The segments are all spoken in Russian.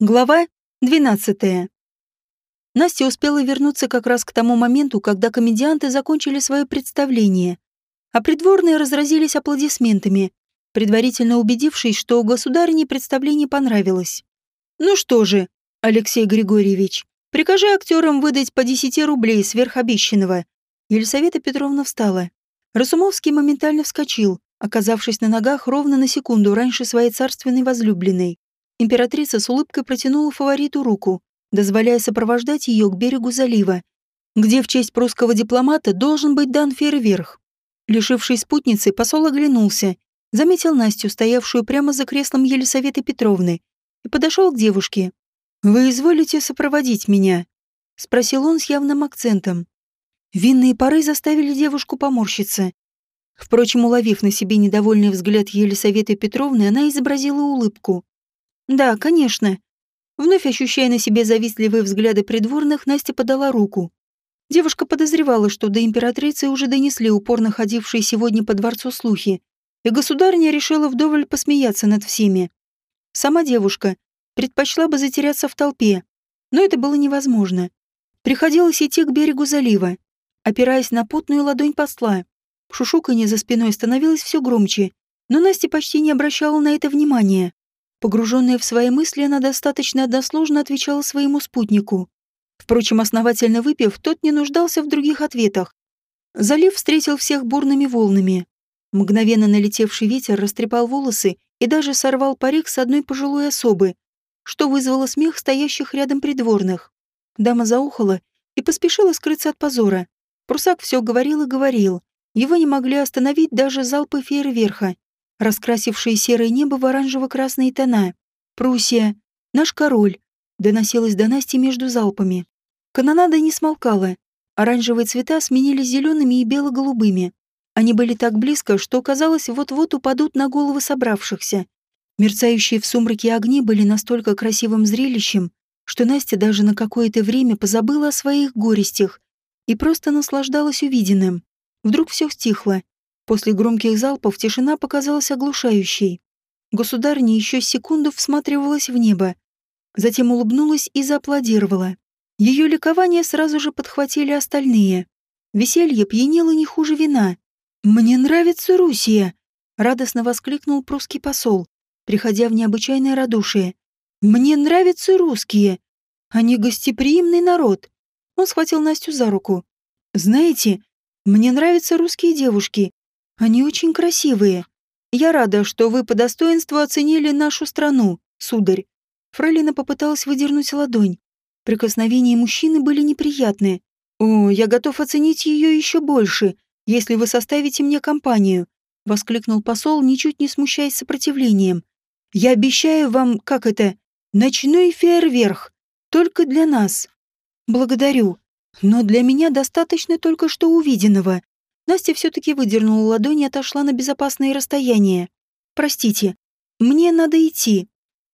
Глава 12. Настя успела вернуться как раз к тому моменту, когда комедианты закончили свое представление, а придворные разразились аплодисментами, предварительно убедившись, что государине представление понравилось. «Ну что же, Алексей Григорьевич, прикажи актерам выдать по 10 рублей сверх обещанного». Елисавета Петровна встала. Расумовский моментально вскочил, оказавшись на ногах ровно на секунду раньше своей царственной возлюбленной. Императрица с улыбкой протянула фавориту руку, дозволяя сопровождать ее к берегу залива, где в честь прусского дипломата должен быть дан фейерверх. Лишившись спутницы, посол оглянулся, заметил Настю, стоявшую прямо за креслом Елисаветы Петровны, и подошел к девушке. «Вы изволите сопроводить меня?» — спросил он с явным акцентом. Винные пары заставили девушку поморщиться. Впрочем, уловив на себе недовольный взгляд Елисаветы Петровны, она изобразила улыбку. «Да, конечно». Вновь ощущая на себе завистливые взгляды придворных, Настя подала руку. Девушка подозревала, что до императрицы уже донесли упорно ходившие сегодня по дворцу слухи, и государыня решила вдоволь посмеяться над всеми. Сама девушка предпочла бы затеряться в толпе, но это было невозможно. Приходилось идти к берегу залива, опираясь на потную ладонь посла. Шушуканье за спиной становилось все громче, но Настя почти не обращала на это внимания. Погруженная в свои мысли, она достаточно односложно отвечала своему спутнику. Впрочем, основательно выпив, тот не нуждался в других ответах. Залив встретил всех бурными волнами. Мгновенно налетевший ветер растрепал волосы и даже сорвал парик с одной пожилой особы, что вызвало смех стоящих рядом придворных. Дама заухала и поспешила скрыться от позора. Прусак все говорил и говорил. Его не могли остановить даже залпы фейерверха раскрасившие серое небо в оранжево-красные тона. «Пруссия! Наш король!» доносилось до Насти между залпами. Канонада не смолкала. Оранжевые цвета сменились зелеными и бело-голубыми. Они были так близко, что, казалось, вот-вот упадут на головы собравшихся. Мерцающие в сумраке огни были настолько красивым зрелищем, что Настя даже на какое-то время позабыла о своих горестях и просто наслаждалась увиденным. Вдруг все стихло, После громких залпов тишина показалась оглушающей. Государня еще секунду всматривалась в небо, затем улыбнулась и зааплодировала. Ее ликование сразу же подхватили остальные. Веселье пьянело не хуже вина. «Мне нравится Русия!» — радостно воскликнул прусский посол, приходя в необычайное радушие. «Мне нравятся русские! Они гостеприимный народ!» Он схватил Настю за руку. «Знаете, мне нравятся русские девушки, они очень красивые. Я рада, что вы по достоинству оценили нашу страну, сударь. Фрейлина попыталась выдернуть ладонь. Прикосновения мужчины были неприятны. «О, я готов оценить ее еще больше, если вы составите мне компанию», — воскликнул посол, ничуть не смущаясь сопротивлением. «Я обещаю вам, как это, ночной фейерверх, только для нас. Благодарю, но для меня достаточно только что увиденного. Настя все-таки выдернула ладонь и отошла на безопасное расстояние. «Простите, мне надо идти».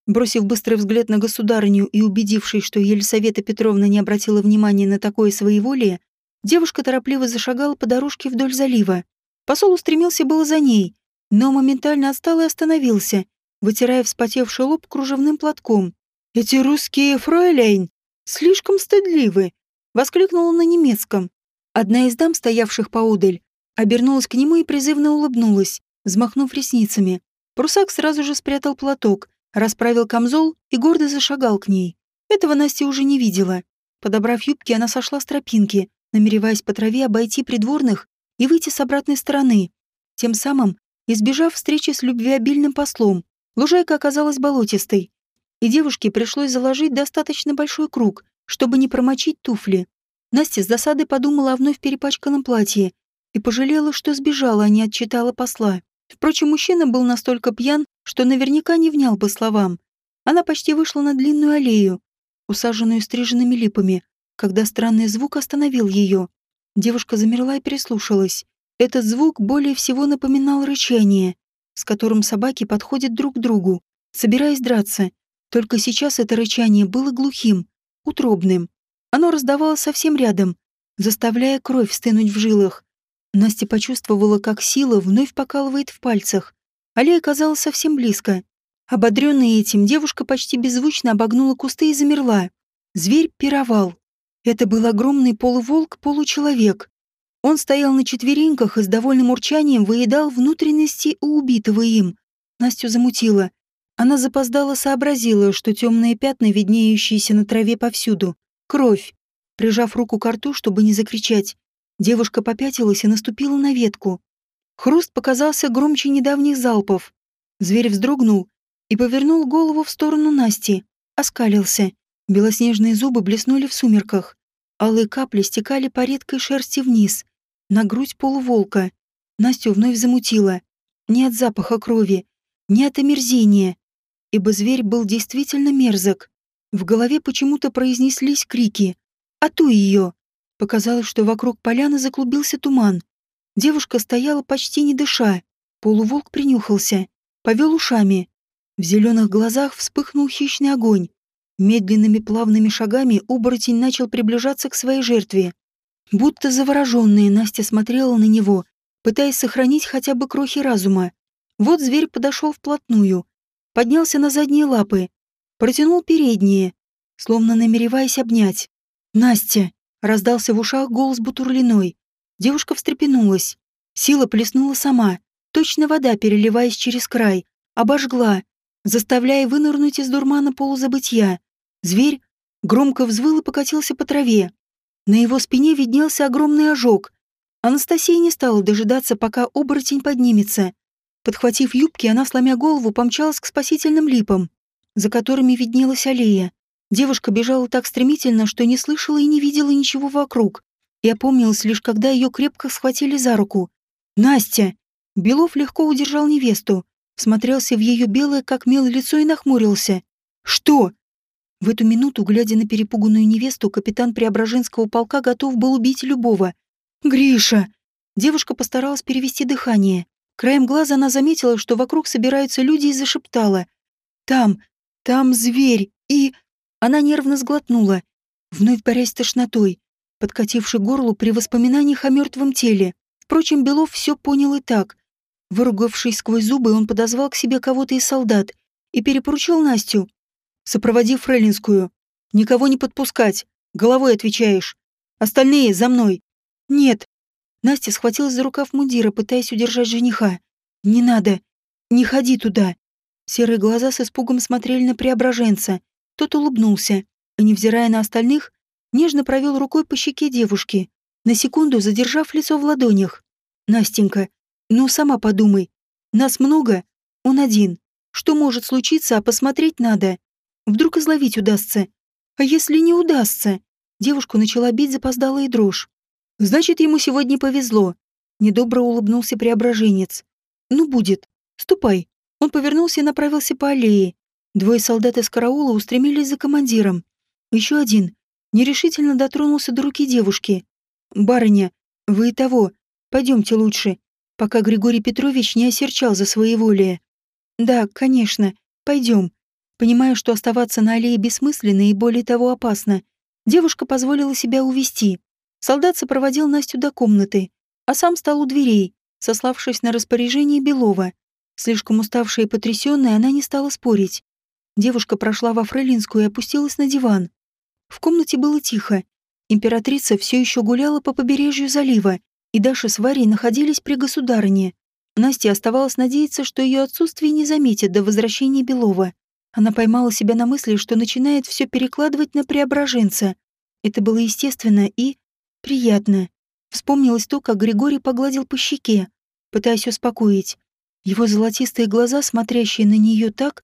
Бросив быстрый взгляд на государыню и убедившись, что Елисавета Петровна не обратила внимания на такое своеволие, девушка торопливо зашагала по дорожке вдоль залива. Посол устремился было за ней, но моментально отстал и остановился, вытирая вспотевший лоб кружевным платком. «Эти русские фройляйн слишком стыдливы!» — воскликнула на немецком. Одна из дам, стоявших поодаль, обернулась к нему и призывно улыбнулась, взмахнув ресницами. Прусак сразу же спрятал платок, расправил камзол и гордо зашагал к ней. Этого Настя уже не видела. Подобрав юбки, она сошла с тропинки, намереваясь по траве обойти придворных и выйти с обратной стороны. Тем самым, избежав встречи с любвеобильным послом, лужайка оказалась болотистой, и девушке пришлось заложить достаточно большой круг, чтобы не промочить туфли. Настя с досадой подумала о вновь перепачканном платье и пожалела, что сбежала, а не отчитала посла. Впрочем, мужчина был настолько пьян, что наверняка не внял бы словам. Она почти вышла на длинную аллею, усаженную стриженными липами, когда странный звук остановил ее. Девушка замерла и прислушалась. Этот звук более всего напоминал рычание, с которым собаки подходят друг к другу, собираясь драться. Только сейчас это рычание было глухим, утробным. Оно раздавалось совсем рядом, заставляя кровь стынуть в жилах. Настя почувствовала, как сила вновь покалывает в пальцах. Аллея казалась совсем близко. Ободренная этим, девушка почти беззвучно обогнула кусты и замерла. Зверь пировал. Это был огромный полуволк-получеловек. Он стоял на четвереньках и с довольным урчанием выедал внутренности у убитого им. Настю замутила. Она запоздала сообразила, что темные пятна, виднеющиеся на траве повсюду. Кровь. Прижав руку к рту, чтобы не закричать, девушка попятилась и наступила на ветку. Хруст показался громче недавних залпов. Зверь вздрогнул и повернул голову в сторону Насти, оскалился. Белоснежные зубы блеснули в сумерках. Алые капли стекали по редкой шерсти вниз, на грудь полуволка. Настю вновь замутила. Не от запаха крови, не от омерзения, ибо зверь был действительно мерзок. В голове почему-то произнеслись крики. «А ту ее!» Показалось, что вокруг поляны заклубился туман. Девушка стояла почти не дыша. Полуволк принюхался, повел ушами. В зеленых глазах вспыхнул хищный огонь. Медленными плавными шагами оборотень начал приближаться к своей жертве. Будто завороженная Настя смотрела на него, пытаясь сохранить хотя бы крохи разума. Вот зверь подошел вплотную, поднялся на задние лапы, протянул передние, словно намереваясь обнять. «Настя!» — раздался в ушах голос Бутурлиной. Девушка встрепенулась. Сила плеснула сама, точно вода, переливаясь через край, обожгла, заставляя вынырнуть из дурмана полузабытья. Зверь громко взвыл и покатился по траве. На его спине виднелся огромный ожог. Анастасия не стала дожидаться, пока оборотень поднимется. Подхватив юбки, она, сломя голову, помчалась к спасительным липам, за которыми виднелась аллея. Девушка бежала так стремительно, что не слышала и не видела ничего вокруг. И опомнилась лишь, когда ее крепко схватили за руку. «Настя!» Белов легко удержал невесту, смотрелся в ее белое, как мел, лицо и нахмурился. «Что?» В эту минуту, глядя на перепуганную невесту, капитан Преображенского полка готов был убить любого. «Гриша!» Девушка постаралась перевести дыхание. Краем глаза она заметила, что вокруг собираются люди и зашептала. «Там, там зверь, и...» Она нервно сглотнула, вновь борясь с тошнотой, подкатившей горлу при воспоминаниях о мертвом теле. Впрочем, Белов все понял и так. Выругавшись сквозь зубы, он подозвал к себе кого-то из солдат и перепоручил Настю, сопроводив Фрейлинскую. «Никого не подпускать. Головой отвечаешь. Остальные за мной». «Нет». Настя схватилась за рукав мундира, пытаясь удержать жениха. «Не надо. Не ходи туда». Серые глаза с испугом смотрели на преображенца. Тот улыбнулся и, невзирая на остальных, нежно провел рукой по щеке девушки, на секунду задержав лицо в ладонях. «Настенька, ну сама подумай. Нас много, он один. Что может случиться, а посмотреть надо. Вдруг изловить удастся. А если не удастся? Девушку начала бить запоздалая дрожь. Значит, ему сегодня повезло. Недобро улыбнулся преображенец. Ну, будет. Ступай. Он повернулся и направился по аллее. Двое солдат из караула устремились за командиром. Еще один нерешительно дотронулся до руки девушки. «Барыня, вы и того. Пойдемте лучше, пока Григорий Петрович не осерчал за своеволие». «Да, конечно. Пойдем. Понимая, что оставаться на аллее бессмысленно и более того опасно, девушка позволила себя увести. Солдат сопроводил Настю до комнаты, а сам стал у дверей, сославшись на распоряжение Белова. Слишком уставшая и потрясённая, она не стала спорить. Девушка прошла во Фрейлинскую и опустилась на диван. В комнате было тихо. Императрица все еще гуляла по побережью залива, и Даша с Варей находились при государыне. Насте оставалось надеяться, что ее отсутствие не заметят до возвращения Белова. Она поймала себя на мысли, что начинает все перекладывать на преображенца. Это было естественно и приятно. Вспомнилось то, как Григорий погладил по щеке, пытаясь успокоить. Его золотистые глаза, смотрящие на нее так,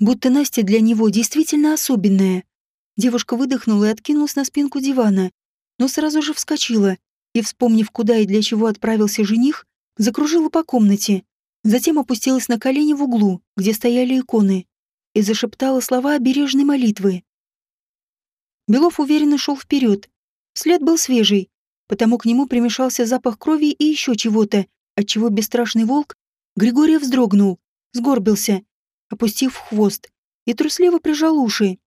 будто Настя для него действительно особенная. Девушка выдохнула и откинулась на спинку дивана, но сразу же вскочила и, вспомнив, куда и для чего отправился жених, закружила по комнате. Затем опустилась на колени в углу, где стояли иконы, и зашептала слова обережной молитвы. Белов уверенно шел вперед. След был свежий, потому к нему примешался запах крови и еще чего-то, отчего бесстрашный волк Григория вздрогнул, сгорбился, опустив хвост, и трусливо прижал уши.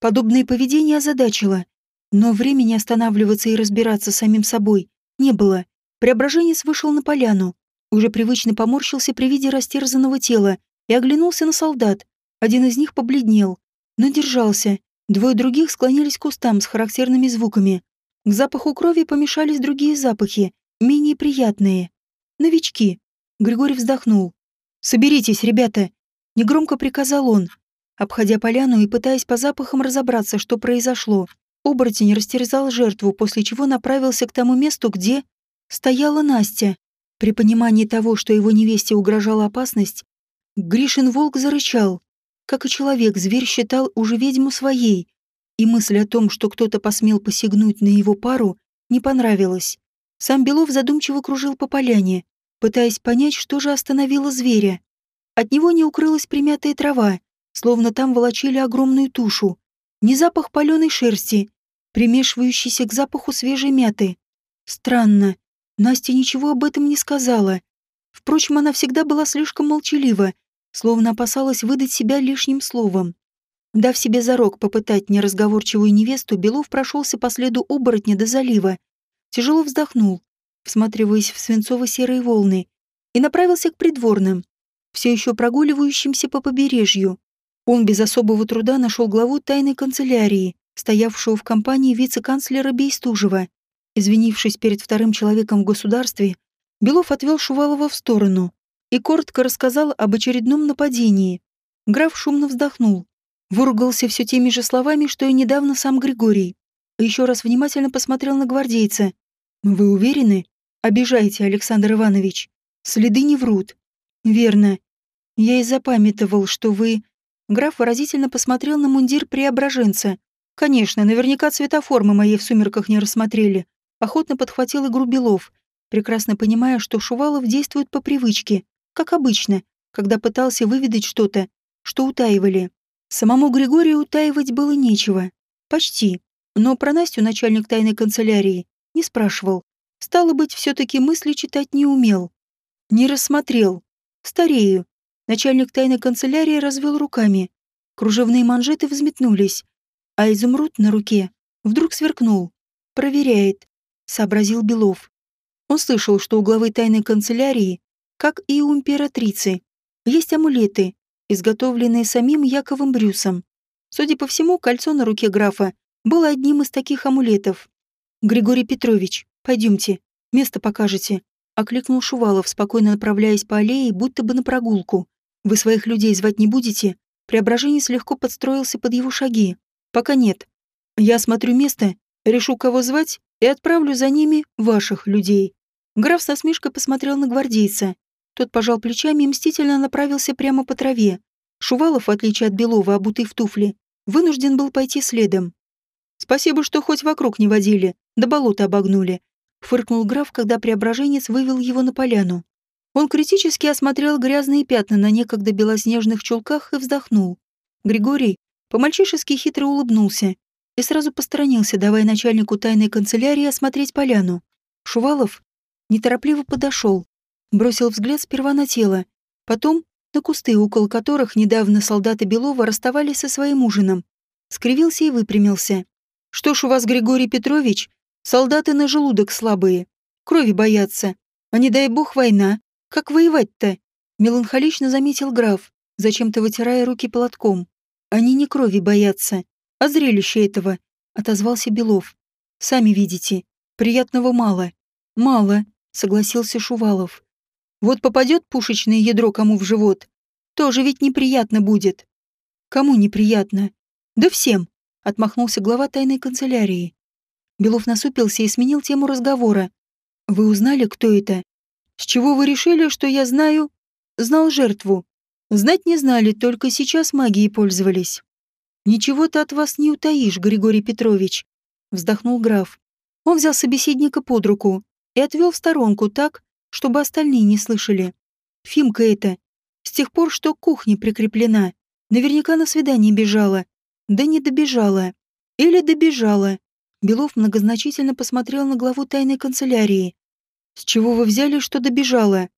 Подобное поведение озадачило, но времени останавливаться и разбираться с самим собой не было. Преображенец вышел на поляну, уже привычно поморщился при виде растерзанного тела и оглянулся на солдат, Один из них побледнел, но держался. Двое других склонились к кустам с характерными звуками. К запаху крови помешались другие запахи, менее приятные. Новички. Григорий вздохнул. «Соберитесь, ребята!» Негромко приказал он, обходя поляну и пытаясь по запахам разобраться, что произошло. Оборотень растерзал жертву, после чего направился к тому месту, где стояла Настя. При понимании того, что его невесте угрожала опасность, Гришин волк зарычал. Как и человек, зверь считал уже ведьму своей, и мысль о том, что кто-то посмел посягнуть на его пару, не понравилась. Сам Белов задумчиво кружил по поляне, пытаясь понять, что же остановило зверя. От него не укрылась примятая трава, словно там волочили огромную тушу. Не запах паленой шерсти, примешивающийся к запаху свежей мяты. Странно, Настя ничего об этом не сказала. Впрочем, она всегда была слишком молчалива, словно опасалась выдать себя лишним словом. Дав себе зарок попытать неразговорчивую невесту, Белов прошелся по следу оборотня до залива, тяжело вздохнул, всматриваясь в свинцово-серые волны, и направился к придворным, все еще прогуливающимся по побережью. Он без особого труда нашел главу тайной канцелярии, стоявшего в компании вице-канцлера Бейстужева. Извинившись перед вторым человеком в государстве, Белов отвел Шувалова в сторону и коротко рассказал об очередном нападении. Граф шумно вздохнул, выругался все теми же словами, что и недавно сам Григорий. Еще раз внимательно посмотрел на гвардейца. «Вы уверены? Обижайте, Александр Иванович. Следы не врут». «Верно. Я и запамятовал, что вы...» Граф выразительно посмотрел на мундир преображенца. «Конечно, наверняка цвета формы моей в сумерках не рассмотрели охотно подхватил игру Белов, прекрасно понимая, что Шувалов действует по привычке, как обычно, когда пытался выведать что-то, что утаивали. Самому Григорию утаивать было нечего. Почти. Но про Настю начальник тайной канцелярии не спрашивал. Стало быть, все-таки мысли читать не умел. Не рассмотрел. Старею. Начальник тайной канцелярии развел руками. Кружевные манжеты взметнулись, а изумруд на руке вдруг сверкнул. Проверяет, сообразил Белов. Он слышал, что у главы тайной канцелярии, как и у императрицы, есть амулеты, изготовленные самим Яковом Брюсом. Судя по всему, кольцо на руке графа было одним из таких амулетов. «Григорий Петрович, пойдемте, место покажете», — окликнул Шувалов, спокойно направляясь по аллее, будто бы на прогулку. «Вы своих людей звать не будете?» Преображенец легко подстроился под его шаги. «Пока нет. Я осмотрю место, решу, кого звать, и отправлю за ними ваших людей». Граф со смешкой посмотрел на гвардейца. Тот пожал плечами и мстительно направился прямо по траве. Шувалов, в отличие от Белова, обутый в туфли, вынужден был пойти следом. «Спасибо, что хоть вокруг не водили, до болота обогнули», — фыркнул граф, когда преображенец вывел его на поляну. Он критически осмотрел грязные пятна на некогда белоснежных чулках и вздохнул. Григорий по-мальчишески хитро улыбнулся и сразу посторонился, давая начальнику тайной канцелярии осмотреть поляну. Шувалов неторопливо подошел, бросил взгляд сперва на тело, потом на кусты, около которых недавно солдаты Белова расставались со своим ужином. Скривился и выпрямился. «Что ж у вас, Григорий Петрович, солдаты на желудок слабые, крови боятся, а не дай бог война. Как воевать-то?» Меланхолично заметил граф, зачем-то вытирая руки платком. «Они не крови боятся, а зрелище этого, отозвался Белов. Сами видите, приятного мало. Мало, согласился Шувалов. Вот попадет пушечное ядро кому в живот, тоже ведь неприятно будет. Кому неприятно? Да всем, отмахнулся глава тайной канцелярии. Белов насупился и сменил тему разговора. Вы узнали, кто это? С чего вы решили, что я знаю? Знал жертву. Знать не знали, только сейчас магией пользовались. «Ничего ты от вас не утаишь, Григорий Петрович», — вздохнул граф. Он взял собеседника под руку и отвел в сторонку так, чтобы остальные не слышали. Фимка это. С тех пор, что к кухне прикреплена. Наверняка на свидание бежала. Да не добежала. Или добежала. Белов многозначительно посмотрел на главу тайной канцелярии. «С чего вы взяли, что добежала?»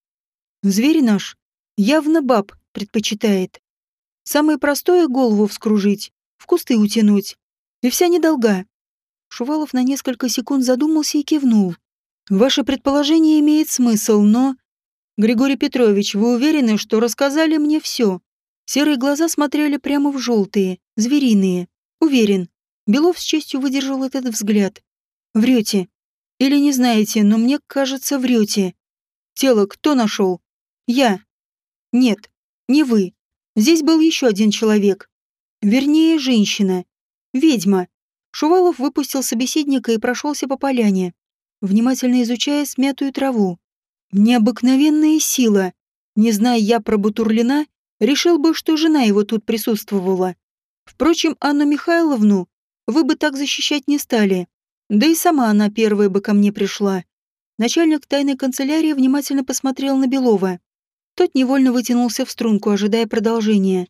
«Зверь наш явно баб предпочитает. Самое простое — голову вскружить, в кусты утянуть. И вся недолга. Шувалов на несколько секунд задумался и кивнул. Ваше предположение имеет смысл, но... Григорий Петрович, вы уверены, что рассказали мне все? Серые глаза смотрели прямо в желтые, звериные. Уверен, Белов с честью выдержал этот взгляд. Врете. Или не знаете, но мне кажется, врете. Тело кто нашел? Я. Нет, не вы. Здесь был еще один человек. Вернее, женщина. Ведьма. Шувалов выпустил собеседника и прошелся по поляне, внимательно изучая смятую траву. Необыкновенная сила. Не зная я про Бутурлина, решил бы, что жена его тут присутствовала. Впрочем, Анну Михайловну вы бы так защищать не стали. Да и сама она первая бы ко мне пришла. Начальник тайной канцелярии внимательно посмотрел на Белова. Тот невольно вытянулся в струнку, ожидая продолжения.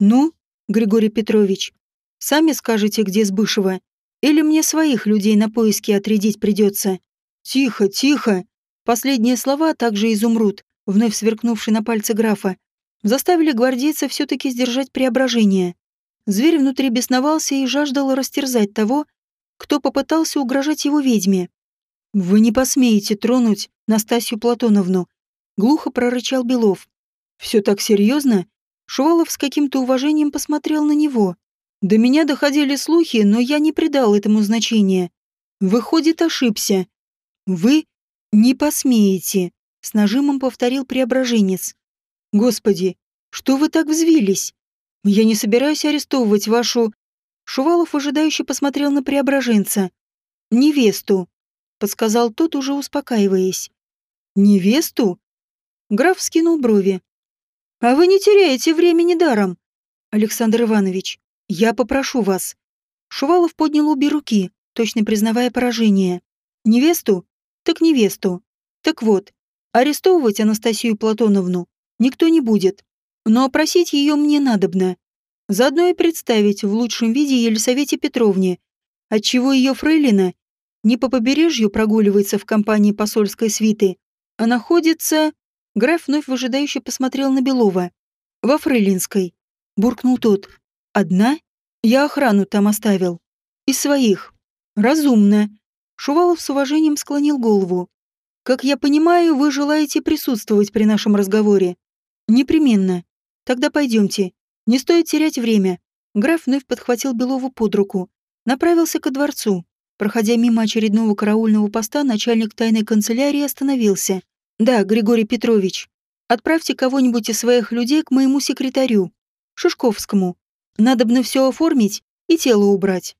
«Ну, Григорий Петрович, сами скажете, где Сбышева? Или мне своих людей на поиски отрядить придется?» «Тихо, тихо!» Последние слова, также изумруд, вновь сверкнувший на пальце графа, заставили гвардейца все-таки сдержать преображение. Зверь внутри бесновался и жаждал растерзать того, кто попытался угрожать его ведьме. «Вы не посмеете тронуть Настасью Платоновну», — глухо прорычал Белов. «Все так серьезно?» Шувалов с каким-то уважением посмотрел на него. До меня доходили слухи, но я не придал этому значения. Выходит, ошибся. Вы не посмеете, с нажимом повторил преображенец. Господи, что вы так взвились? Я не собираюсь арестовывать вашу...» Шувалов ожидающе посмотрел на преображенца. «Невесту», — подсказал тот, уже успокаиваясь. «Невесту?» Граф скинул брови. «А вы не теряете времени даром, Александр Иванович. Я попрошу вас». Шувалов поднял обе руки, точно признавая поражение. «Невесту? Так невесту. Так вот, арестовывать Анастасию Платоновну никто не будет но опросить ее мне надобно. Заодно и представить в лучшем виде Елисавете Петровне, отчего ее фрейлина не по побережью прогуливается в компании посольской свиты, а находится... Граф вновь выжидающе посмотрел на Белова. «Во Фрейлинской», — буркнул тот. «Одна? Я охрану там оставил. Из своих. Разумно». Шувалов с уважением склонил голову. «Как я понимаю, вы желаете присутствовать при нашем разговоре?» «Непременно. Тогда пойдемте. Не стоит терять время. Граф вновь подхватил Белову под руку. Направился ко дворцу. Проходя мимо очередного караульного поста, начальник тайной канцелярии остановился. «Да, Григорий Петрович, отправьте кого-нибудь из своих людей к моему секретарю, Шишковскому. Надобно все оформить и тело убрать.